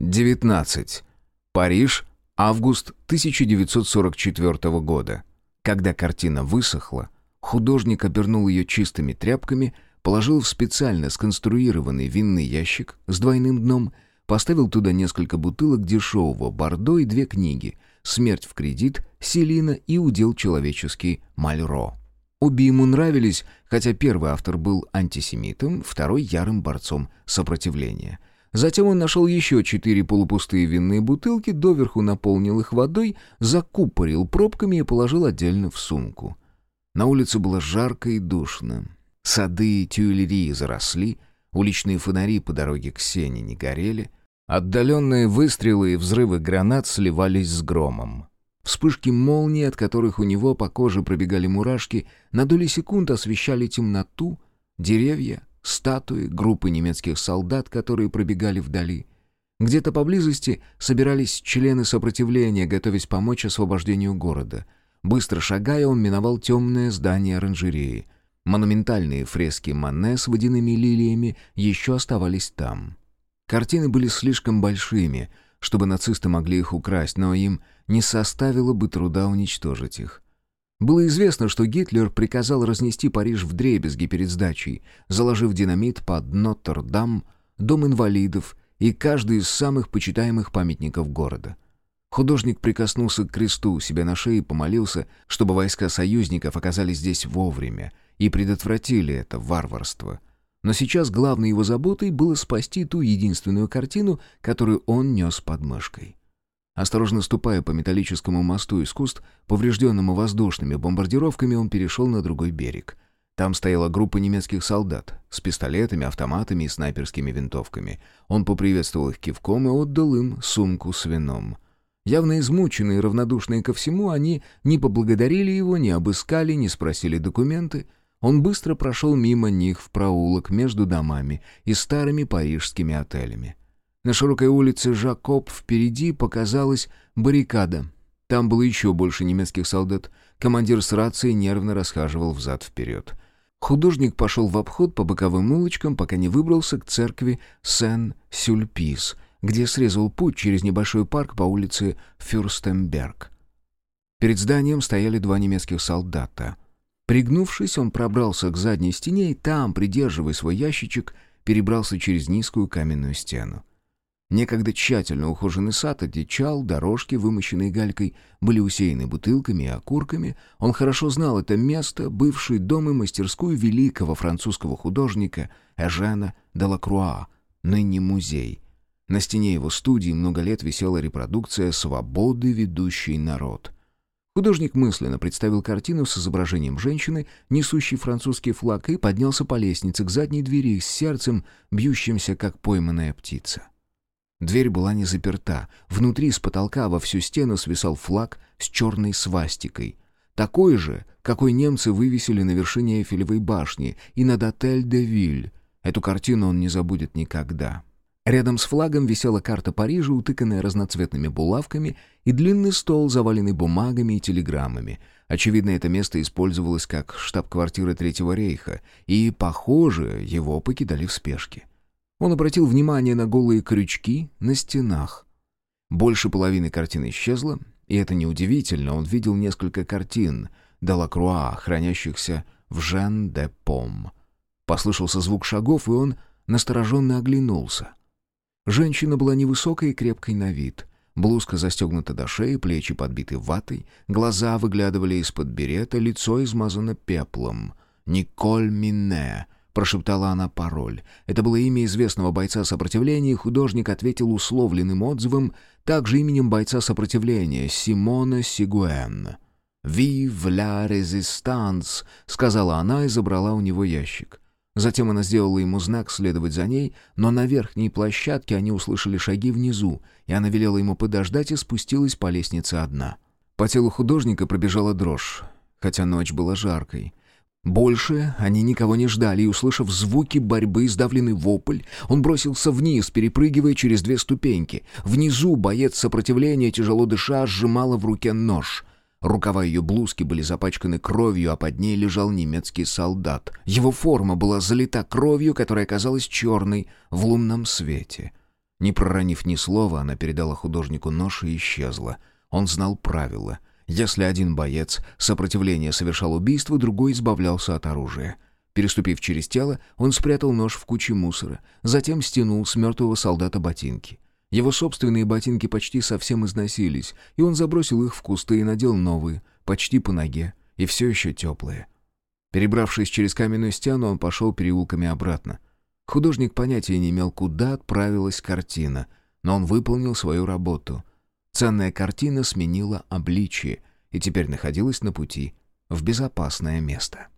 19. Париж, август 1944 года. Когда картина высохла, художник обернул ее чистыми тряпками, положил в специально сконструированный винный ящик с двойным дном, поставил туда несколько бутылок дешевого бордо и две книги «Смерть в кредит», «Селина» и «Удел человеческий» Мальро. Обе ему нравились, хотя первый автор был антисемитом, второй — ярым борцом сопротивления — Затем он нашел еще четыре полупустые винные бутылки, доверху наполнил их водой, закупорил пробками и положил отдельно в сумку. На улице было жарко и душно. Сады и тюэллерии заросли, уличные фонари по дороге к сене не горели, отдаленные выстрелы и взрывы гранат сливались с громом. Вспышки молнии, от которых у него по коже пробегали мурашки, на доли секунд освещали темноту, деревья, статуи, группы немецких солдат, которые пробегали вдали. Где-то поблизости собирались члены сопротивления, готовясь помочь освобождению города. Быстро шагая, он миновал темное здание оранжереи. Монументальные фрески Мане с водяными лилиями еще оставались там. Картины были слишком большими, чтобы нацисты могли их украсть, но им не составило бы труда уничтожить их. Было известно, что Гитлер приказал разнести Париж в дребезги перед сдачей, заложив динамит под Нотр-Дам, Дом инвалидов и каждый из самых почитаемых памятников города. Художник прикоснулся к кресту у себя на шее и помолился, чтобы войска союзников оказались здесь вовремя и предотвратили это варварство. Но сейчас главной его заботой было спасти ту единственную картину, которую он нес под мышкой. Осторожно ступая по металлическому мосту из куст, поврежденному воздушными бомбардировками, он перешел на другой берег. Там стояла группа немецких солдат с пистолетами, автоматами и снайперскими винтовками. Он поприветствовал их кивком и отдал им сумку с вином. Явно измученные и равнодушные ко всему, они не поблагодарили его, не обыскали, не спросили документы. Он быстро прошел мимо них в проулок между домами и старыми парижскими отелями. На широкой улице Жакоб впереди показалась баррикада. Там было еще больше немецких солдат. Командир с рацией нервно расхаживал взад-вперед. Художник пошел в обход по боковым улочкам, пока не выбрался к церкви Сен-Сюльпис, где срезал путь через небольшой парк по улице Фюрстенберг. Перед зданием стояли два немецких солдата. Пригнувшись, он пробрался к задней стене и там, придерживая свой ящичек, перебрался через низкую каменную стену. Некогда тщательно ухоженный сад одичал, дорожки, вымощенные галькой, были усеяны бутылками и окурками. Он хорошо знал это место, бывший дом и мастерскую великого французского художника Эжена де Лакруа, ныне музей. На стене его студии много лет висела репродукция «Свободы, ведущий народ». Художник мысленно представил картину с изображением женщины, несущей французский флаг, и поднялся по лестнице к задней двери с сердцем, бьющимся, как пойманная птица. Дверь была не заперта. Внутри с потолка во всю стену свисал флаг с черной свастикой. Такой же, какой немцы вывесили на вершине Эйфелевой башни и над отель де Виль. Эту картину он не забудет никогда. Рядом с флагом висела карта Парижа, утыканная разноцветными булавками, и длинный стол, заваленный бумагами и телеграммами. Очевидно, это место использовалось как штаб-квартира Третьего рейха, и, похоже, его покидали в спешке. Он обратил внимание на голые крючки на стенах. Больше половины картины исчезла, и это неудивительно, он видел несколько картин Делакруа, хранящихся в Жен-де-Пом. Послышался звук шагов, и он настороженно оглянулся. Женщина была невысокой и крепкой на вид. Блузка застегнута до шеи, плечи подбиты ватой, глаза выглядывали из-под берета, лицо измазано пеплом. «Николь Мине», — прошептала она пароль. Это было имя известного бойца сопротивления, и художник ответил условленным отзывом, также именем бойца сопротивления, Симона Сигуэн. «Vive la résistance», — сказала она и забрала у него ящик. Затем она сделала ему знак следовать за ней, но на верхней площадке они услышали шаги внизу, и она велела ему подождать и спустилась по лестнице одна. По телу художника пробежала дрожь, хотя ночь была жаркой. Больше они никого не ждали, и, услышав звуки борьбы, сдавленный вопль, он бросился вниз, перепрыгивая через две ступеньки. Внизу боец сопротивления, тяжело дыша, сжимала в руке нож. Рукава ее блузки были запачканы кровью, а под ней лежал немецкий солдат. Его форма была залита кровью, которая казалась черной в лунном свете. Не проронив ни слова, она передала художнику нож и исчезла. Он знал правила. Если один боец сопротивления совершал убийство, другой избавлялся от оружия. Переступив через тело, он спрятал нож в куче мусора, затем стянул с мертвого солдата ботинки. Его собственные ботинки почти совсем износились, и он забросил их в кусты и надел новые, почти по ноге, и все еще теплые. Перебравшись через каменную стену, он пошел переулками обратно. Художник понятия не имел, куда отправилась картина, но он выполнил свою работу. Ценная картина сменила обличие и теперь находилась на пути в безопасное место.